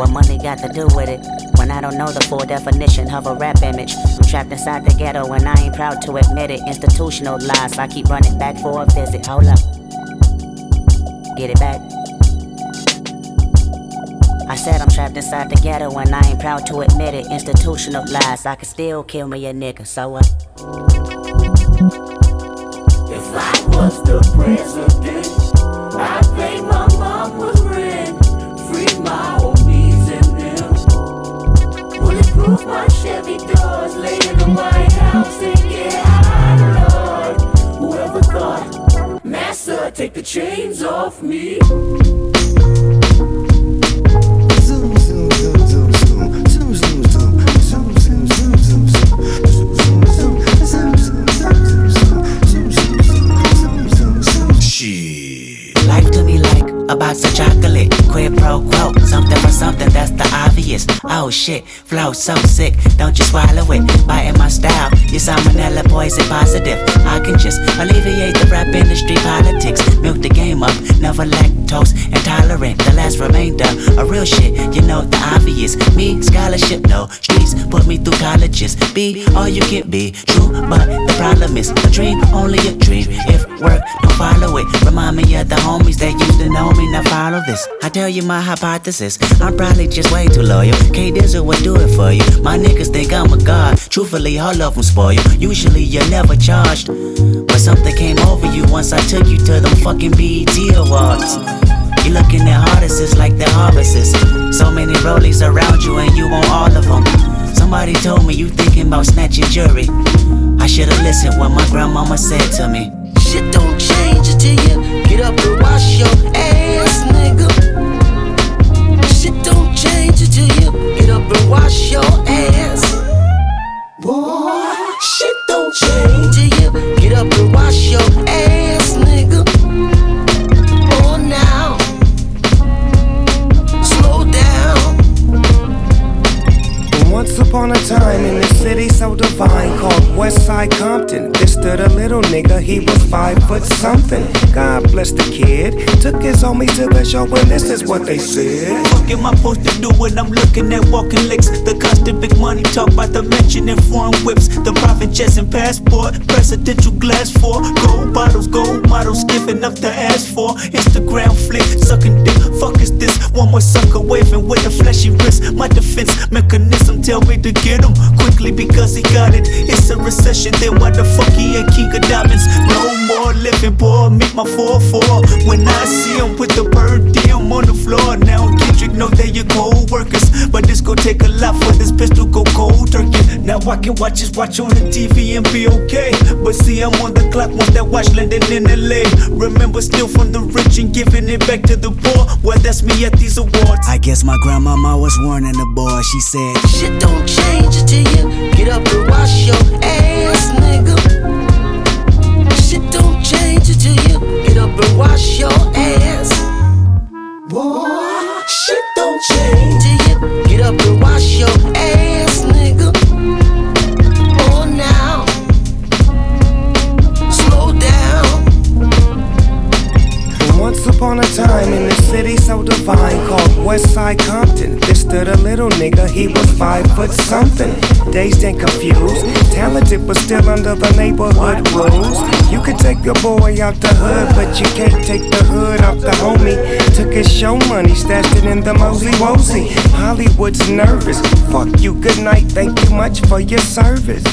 What money got to do with it? When I don't know the full definition of a rap image. I'm trapped inside the ghetto and I ain't proud to admit it. Institutional lies, I keep running back for a visit. Hold up. Get it back. I said I'm trapped inside the ghetto and I ain't proud to admit it. Institutional lies, I can still kill me a nigga, so what? If I was the president, Massa, take the chains off me. Life to me like a box of chocolate. Quid pro quo, something for something, that's the obvious. Oh shit, flow so sick, don't you swallow it. Biting my style, your salmonella poison positive. I can just alleviate the rap industry politics. Milk the game up, never lactose intolerant. The last remainder of real shit, you know the obvious. Me, scholarship, no. Streets put me through colleges. Be all you can be, true, but the problem is a dream, only a dream. If work, don't follow it. Remind me of the homies that used to know me, now follow this. I tell you my hypothesis, I'm probably just way too loyal. K Dizzle would do it for you. My niggas think I'm a god. Truthfully, all of them spoil you. Usually, you're never charged. But something came over you once I took you to them fucking BET Awards. You looking at artists like they're harvests. So many rollies around you, and you want all of them. Somebody told me you thinking about snatching jury. I should've listened what my grandmama said to me. Shit don't divine called Westside Compton, This stood a little nigga, he was five foot something. God bless the kid, took his homie to the show, and this is what they said. Fuck am I supposed to do when I'm looking at walking licks? The constant big money talk about the mention in foreign whips. The private jets and passport, presidential glass for gold bottles, gold models, giving up the ass for Instagram flick, sucking dick. Fuck is this? One more sucker waving with a fleshy wrist. My defense mechanism tell me to get him quickly because he got it. It's a recession, then why the fuck he ain't king of diamonds? No more living, boy. make my 4-4. When I see him with the per diem on the floor, now know they your co-workers. But this gon' take a lot for this pistol go cold turkey. Now I can watch his watch on the TV and be okay. But see, I'm on the clock once that watch landing in LA. Remember, still from the rich and giving it back to the poor. Well, that's me at these awards. I guess my grandmama was warning the boy. She said, Shit don't change until you get up and wash your ass, nigga. Shit don't change until you get up and wash your ass. Boy, shit change. You get up and wash your ass, nigga. Oh, now. Slow down. Once upon a time in a city so divine called Westside Compton, there stood a little nigga, he was five foot something. Dazed and confused, talented but still under the neighborhood rules. You could take your boy out the hood, but you can't take the hood off the homie. Took his show money, stashed it in the mosey wosey. Hollywood's nervous. Fuck you, good night, thank you much for your service.